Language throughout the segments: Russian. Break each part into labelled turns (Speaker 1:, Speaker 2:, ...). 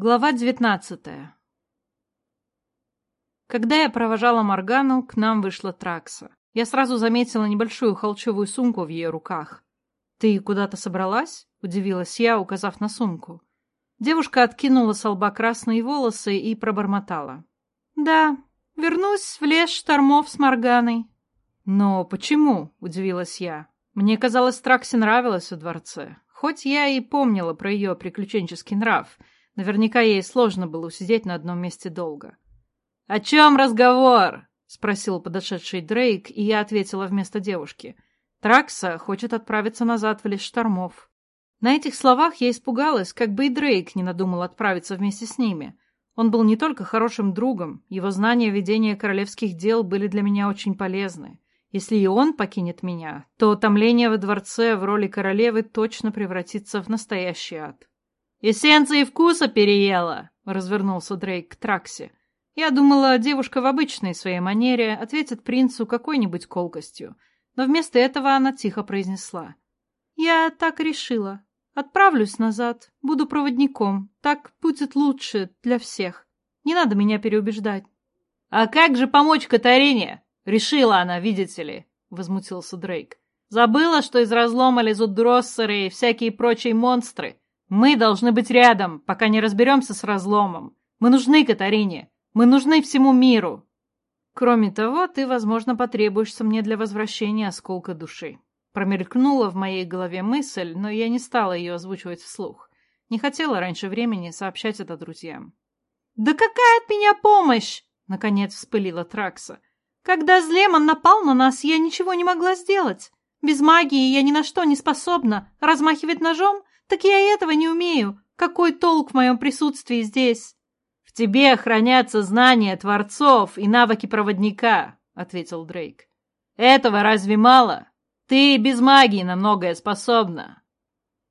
Speaker 1: Глава девятнадцатая Когда я провожала Моргану, к нам вышла Тракса. Я сразу заметила небольшую холчевую сумку в ее руках. «Ты куда-то собралась?» — удивилась я, указав на сумку. Девушка откинула с лба красные волосы и пробормотала. «Да, вернусь в лес штормов с Морганой». «Но почему?» — удивилась я. Мне казалось, Траксе нравилось во дворце. Хоть я и помнила про ее приключенческий нрав — Наверняка ей сложно было усидеть на одном месте долго. «О чем разговор?» — спросил подошедший Дрейк, и я ответила вместо девушки. «Тракса хочет отправиться назад в лес штормов». На этих словах я испугалась, как бы и Дрейк не надумал отправиться вместе с ними. Он был не только хорошим другом, его знания ведения королевских дел были для меня очень полезны. Если и он покинет меня, то томление во дворце в роли королевы точно превратится в настоящий ад. «Эссенции вкуса переела!» — развернулся Дрейк к Траксе. Я думала, девушка в обычной своей манере ответит принцу какой-нибудь колкостью, но вместо этого она тихо произнесла. «Я так решила. Отправлюсь назад, буду проводником. Так будет лучше для всех. Не надо меня переубеждать». «А как же помочь Катарине?» «Решила она, видите ли», — возмутился Дрейк. «Забыла, что из разлома лезут дроссеры и всякие прочие монстры. Мы должны быть рядом, пока не разберемся с разломом. Мы нужны Катарине. Мы нужны всему миру. Кроме того, ты, возможно, потребуешься мне для возвращения осколка души. Промелькнула в моей голове мысль, но я не стала ее озвучивать вслух. Не хотела раньше времени сообщать это друзьям. «Да какая от меня помощь?» — наконец вспылила Тракса. «Когда Злемон напал на нас, я ничего не могла сделать. Без магии я ни на что не способна. Размахивать ножом «Так я и этого не умею. Какой толк в моем присутствии здесь?» «В тебе хранятся знания творцов и навыки проводника», — ответил Дрейк. «Этого разве мало? Ты без магии на многое способна».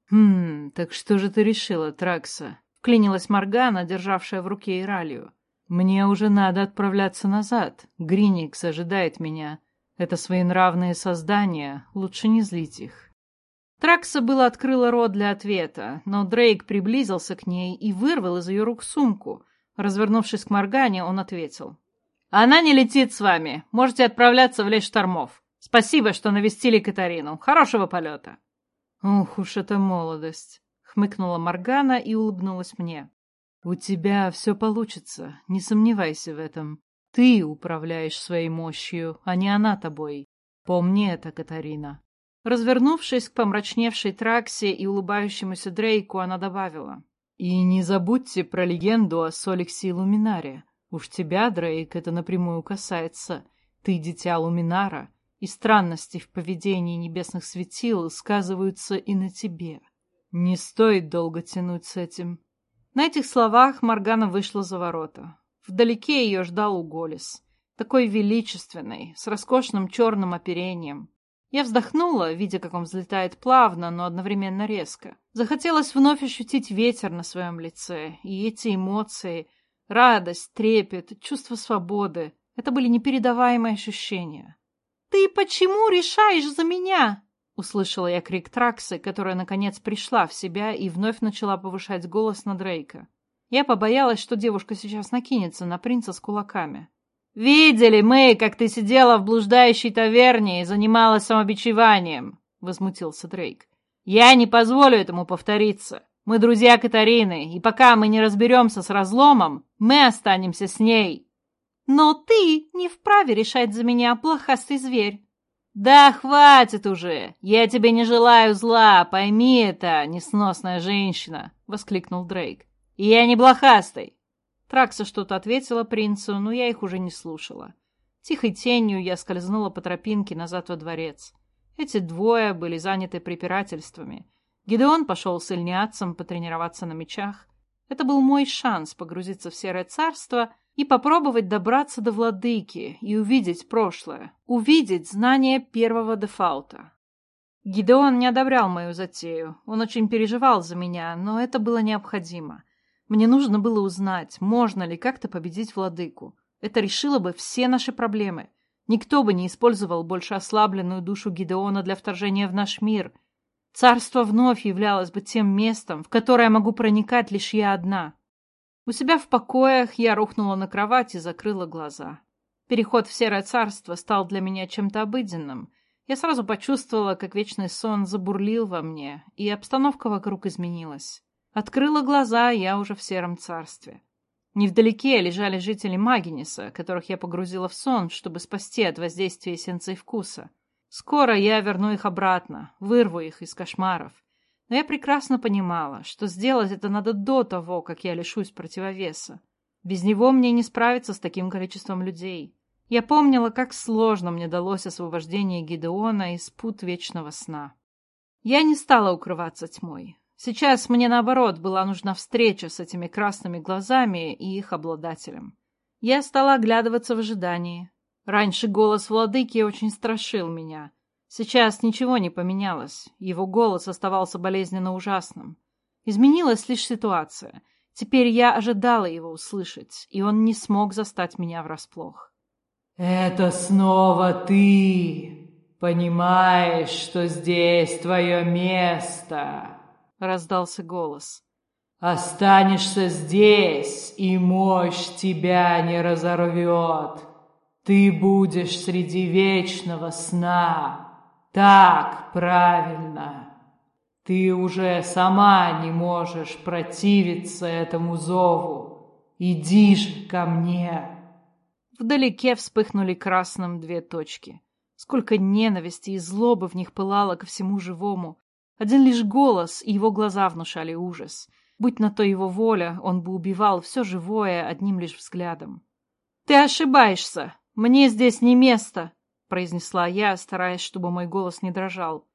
Speaker 1: «Хм, так что же ты решила, Тракса?» — вклинилась Моргана, державшая в руке Иралию. «Мне уже надо отправляться назад. Гриникс ожидает меня. Это своенравные создания, лучше не злить их». Тракса было открыла рот для ответа, но Дрейк приблизился к ней и вырвал из ее рук сумку. Развернувшись к Моргане, он ответил. «Она не летит с вами. Можете отправляться в лес штормов. Спасибо, что навестили Катарину. Хорошего полета». «Ух уж эта молодость!» — хмыкнула Моргана и улыбнулась мне. «У тебя все получится, не сомневайся в этом. Ты управляешь своей мощью, а не она тобой. Помни это, Катарина». Развернувшись к помрачневшей Траксе и улыбающемуся Дрейку, она добавила. «И не забудьте про легенду о Солексе и Луминаре. Уж тебя, Дрейк, это напрямую касается. Ты дитя Луминара, и странности в поведении небесных светил сказываются и на тебе. Не стоит долго тянуть с этим». На этих словах Моргана вышла за ворота. Вдалеке ее ждал Уголис. Такой величественный, с роскошным черным оперением. Я вздохнула, видя, как он взлетает плавно, но одновременно резко. Захотелось вновь ощутить ветер на своем лице, и эти эмоции, радость, трепет, чувство свободы — это были непередаваемые ощущения. «Ты почему решаешь за меня?» — услышала я крик Траксы, которая, наконец, пришла в себя и вновь начала повышать голос на Дрейка. Я побоялась, что девушка сейчас накинется на принца с кулаками. «Видели мы, как ты сидела в блуждающей таверне и занималась самобичеванием», — возмутился Дрейк. «Я не позволю этому повториться. Мы друзья Катарины, и пока мы не разберемся с разломом, мы останемся с ней». «Но ты не вправе решать за меня, плохастый зверь». «Да хватит уже! Я тебе не желаю зла, пойми это, несносная женщина!» — воскликнул Дрейк. «Я не блохастый. Тракса что-то ответила принцу, но я их уже не слушала. Тихой тенью я скользнула по тропинке назад во дворец. Эти двое были заняты препирательствами. Гидеон пошел с Ильниадцем потренироваться на мечах. Это был мой шанс погрузиться в Серое Царство и попробовать добраться до владыки и увидеть прошлое, увидеть знание первого дефаута. Гидеон не одобрял мою затею, он очень переживал за меня, но это было необходимо. Мне нужно было узнать, можно ли как-то победить владыку. Это решило бы все наши проблемы. Никто бы не использовал больше ослабленную душу Гидеона для вторжения в наш мир. Царство вновь являлось бы тем местом, в которое могу проникать лишь я одна. У себя в покоях я рухнула на кровать и закрыла глаза. Переход в серое царство стал для меня чем-то обыденным. Я сразу почувствовала, как вечный сон забурлил во мне, и обстановка вокруг изменилась. Открыла глаза, я уже в сером царстве. Невдалеке лежали жители Магиниса, которых я погрузила в сон, чтобы спасти от воздействия эссенции вкуса. Скоро я верну их обратно, вырву их из кошмаров. Но я прекрасно понимала, что сделать это надо до того, как я лишусь противовеса. Без него мне не справиться с таким количеством людей. Я помнила, как сложно мне далось освобождение Гидеона из пут вечного сна. Я не стала укрываться тьмой. Сейчас мне, наоборот, была нужна встреча с этими красными глазами и их обладателем. Я стала оглядываться в ожидании. Раньше голос владыки очень страшил меня. Сейчас ничего не поменялось. Его голос оставался болезненно ужасным. Изменилась лишь ситуация. Теперь я ожидала его услышать, и он не смог застать меня врасплох.
Speaker 2: «Это снова ты! Понимаешь, что здесь твое место!»
Speaker 1: — раздался голос.
Speaker 2: «Останешься здесь, и мощь тебя не разорвет. Ты будешь среди вечного сна. Так правильно. Ты уже сама не можешь противиться этому зову. Иди же ко мне».
Speaker 1: Вдалеке вспыхнули красным две точки. Сколько ненависти и злобы в них пылало ко всему живому. Один лишь голос и его глаза внушали ужас. Будь на то его воля, он бы убивал все живое одним лишь взглядом. «Ты ошибаешься! Мне здесь не место!» — произнесла я, стараясь, чтобы мой голос не дрожал.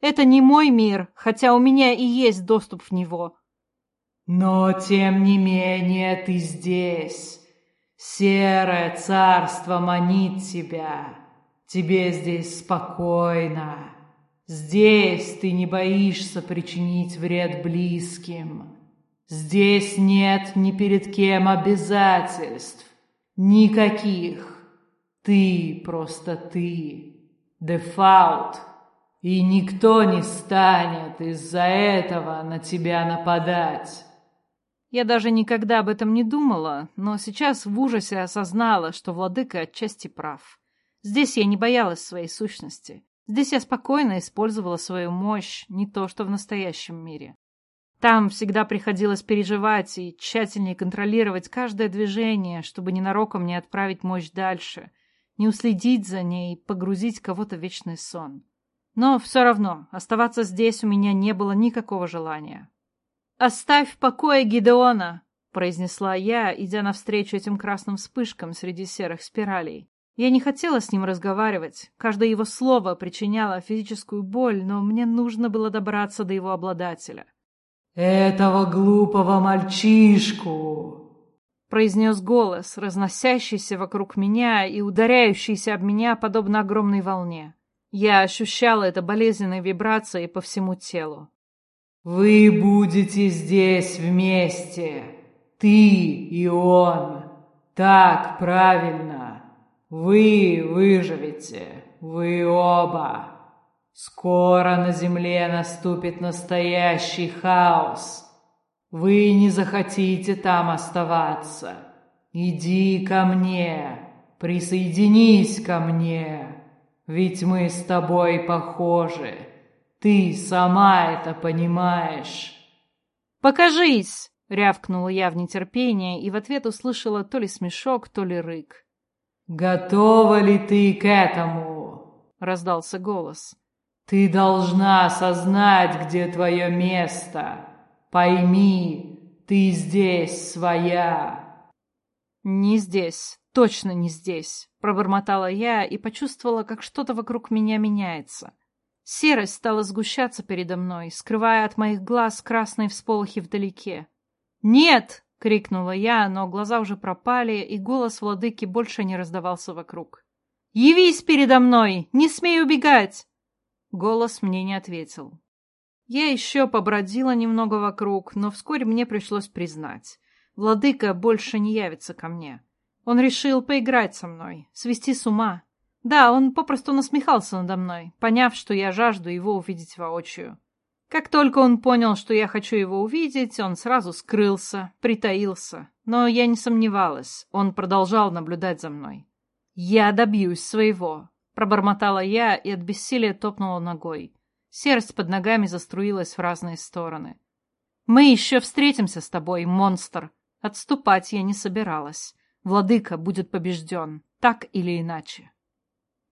Speaker 1: «Это не мой мир, хотя у меня и есть доступ в него».
Speaker 2: «Но, тем не менее, ты здесь. Серое царство манит тебя. Тебе здесь спокойно». Здесь ты не боишься причинить вред близким. Здесь нет ни перед кем обязательств. Никаких. Ты просто ты. Дефаут. И никто не станет из-за этого на тебя нападать.
Speaker 1: Я даже никогда об этом не думала, но сейчас в ужасе осознала, что владыка отчасти прав. Здесь я не боялась своей сущности. Здесь я спокойно использовала свою мощь, не то что в настоящем мире. Там всегда приходилось переживать и тщательнее контролировать каждое движение, чтобы ненароком не отправить мощь дальше, не уследить за ней и погрузить кого-то в вечный сон. Но все равно оставаться здесь у меня не было никакого желания. «Оставь в покое Гидеона!» — произнесла я, идя навстречу этим красным вспышкам среди серых спиралей. Я не хотела с ним разговаривать. Каждое его слово причиняло физическую боль, но мне нужно было добраться до его обладателя.
Speaker 2: «Этого глупого мальчишку!»
Speaker 1: произнес голос, разносящийся вокруг меня и ударяющийся об меня, подобно огромной волне. Я ощущала это болезненной вибрацией по всему телу.
Speaker 2: «Вы будете здесь вместе, ты и он. Так правильно. Вы выживете, вы оба. Скоро на земле наступит настоящий хаос. Вы не захотите там оставаться. Иди ко мне, присоединись ко мне, ведь мы с тобой похожи. Ты сама это понимаешь.
Speaker 1: «Покажись!» — рявкнула я в нетерпении и в ответ услышала то ли смешок, то ли рык.
Speaker 2: «Готова ли ты к этому?» — раздался голос. «Ты должна осознать, где твое место. Пойми, ты здесь своя».
Speaker 1: «Не здесь, точно не здесь», — пробормотала я и почувствовала, как что-то вокруг меня меняется. Серость стала сгущаться передо мной, скрывая от моих глаз красные всполохи вдалеке. «Нет!» — крикнула я, но глаза уже пропали, и голос владыки больше не раздавался вокруг. «Явись передо мной! Не смей убегать!» Голос мне не ответил. Я еще побродила немного вокруг, но вскоре мне пришлось признать. Владыка больше не явится ко мне. Он решил поиграть со мной, свести с ума. Да, он попросту насмехался надо мной, поняв, что я жажду его увидеть воочию. Как только он понял, что я хочу его увидеть, он сразу скрылся, притаился. Но я не сомневалась, он продолжал наблюдать за мной. «Я добьюсь своего», — пробормотала я и от бессилия топнула ногой. Серость под ногами заструилась в разные стороны. «Мы еще встретимся с тобой, монстр!» Отступать я не собиралась. Владыка будет побежден, так или иначе.